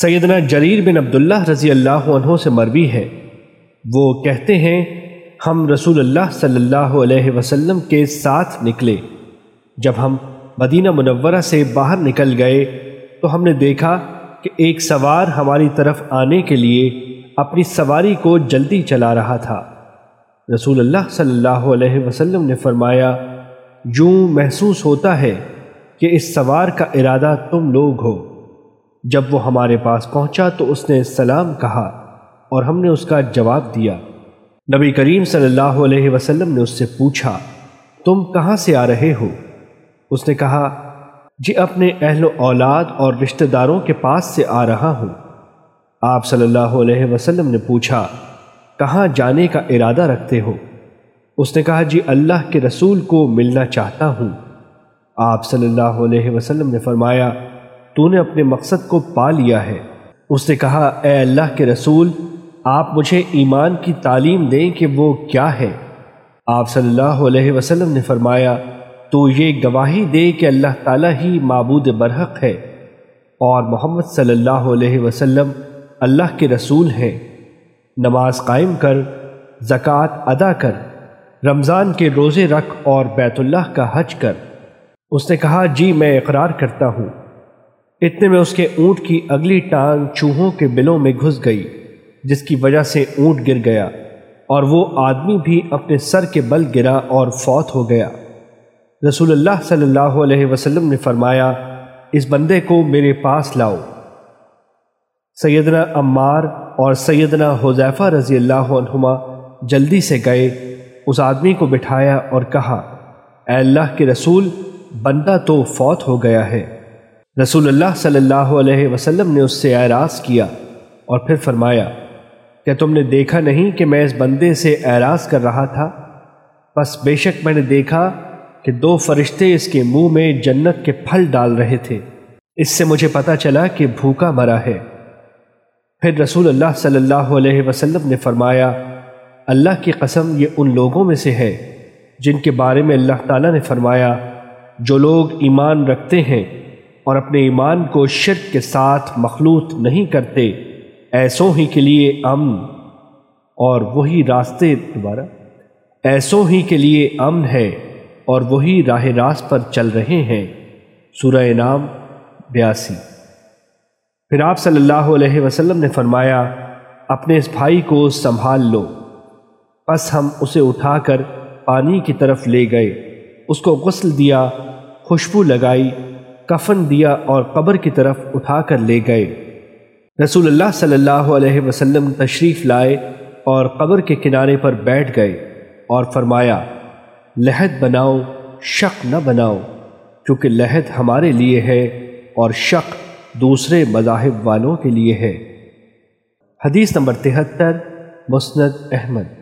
سیدنا جریر بن عبداللہ رضی اللہ عنہ سے مروی ہے۔ وہ کہتے ہیں، ہم رسول اللہ صلی اللہ علیہ وسلم کے ساتھ نکلے۔ جب ہم مدینہ منورہ سے باہر نکل گئے، تو ہم نے دیکھا کہ ایک سوار ہماری طرف آنے کے لیے اپنی سواری کو جلدی چلا رہا تھا۔ رسول اللہ صلی اللہ علیہ وسلم نے فرمایا، یوں محسوس ہوتا ہے کہ اس سوار کا ارادہ تم لوگ ہو۔ جب وہ ہمارے پاس پہنچا تو اس نے سلام کہا اور ہم نے اس کا جواب دیا۔ نبی کریم صلی اللہ علیہ وسلم نے اس سے پوچھا، تم کہاں سے آ رہے ہو؟ اس نے کہا جی اپنے اہل و اولاد اور رشتہ داروں کے پاس سے آ رہا ہوں۔ آپ صلی اللہ علیہ وسلم نے پوچھا، کہاں جانے کا ارادہ رکھتے ہو؟ اس نے کہا جی اللہ کے رسول کو ملنا چاہتا ہوں۔ آپ صلی اللہ علیہ وسلم نے فرمایا تو نے اپنے مقصد کو پا لیا ہے۔ اس نے کہا، اے اللہ کے رسول، آپ مجھے ایمان کی تعلیم دیں کہ وہ کیا ہے۔ آپ صلی اللہ علیہ وسلم نے فرمایا، تو یہ گواہی دے کہ اللہ تعالیٰ ہی معبود برحق ہے۔ اور محمد صلی اللہ علیہ وسلم اللہ کے رسول ہیں۔ نماز قائم کر، زکوٰۃ ادا کر، رمضان کے روزے رکھ اور بیت اللہ کا حج کر۔ اس نے کہا جی میں اقرار کرتا ہوں۔ اتنے میں اس کے اونٹ کی اگلی ٹانگ چوہوں کے بلوں میں گھس گئی، جس کی وجہ سے اونٹ گر گیا، اور وہ آدمی بھی اپنے سر کے بل گرا اور فوت ہو گیا۔ رسول اللہ صلی اللہ علیہ وسلم نے فرمایا، اس بندے کو میرے پاس لاؤ۔ سیدنا عمار اور سیدنا حذیفہ رضی اللہ عنہما جلدی سے گئے، اس آدمی کو بٹھایا اور کہا، اے اللہ کے رسول، بندہ تو فوت ہو گیا ہے۔ رسول اللہ صلی اللہ علیہ وسلم نے اس سے اعراض کیا اور پھر فرمایا، کیا تم نے دیکھا نہیں کہ میں اس بندے سے اعراض کر رہا تھا؟ بس بے شک میں نے دیکھا کہ دو فرشتے اس کے منہ میں جنت کے پھل ڈال رہے تھے۔ اس سے مجھے پتا چلا کہ بھوکا مرا ہے۔ پھر رسول اللہ صلی اللہ علیہ وسلم نے فرمایا، اللہ کی قسم یہ ان لوگوں میں سے ہے جن کے بارے میں اللہ تعالیٰ نے فرمایا، جو لوگ ایمان رکھتے ہیں اور اپنے ایمان کو شرک کے ساتھ مخلوط نہیں کرتے، ایسوں ہی کے لیے امن۔ اور وہی راستے دوبارہ۔ ایسوں ہی کے لیے امن ہے اور وہی راہ راست پر چل رہے ہیں۔ سورہ نام بیاسی۔ پھر آپ صلی اللہ علیہ وسلم نے فرمایا، اپنے اس بھائی کو سنبھال لو۔ پس ہم اسے اٹھا کر پانی کی طرف لے گئے۔ اس کو غسل دیا، خوشبو لگائی۔ کفن دیا اور قبر کی طرف اٹھا کر لے گئے۔ رسول اللہ صلی اللہ علیہ وسلم تشریف لائے اور قبر کے کنارے پر بیٹھ گئے اور فرمایا، لہد بناؤ، شق نہ بناؤ کیونکہ لہد ہمارے لیے ہے اور شق دوسرے مذاہب والوں کے لیے ہے۔ حدیث نمبر تہتر، مسند احمد۔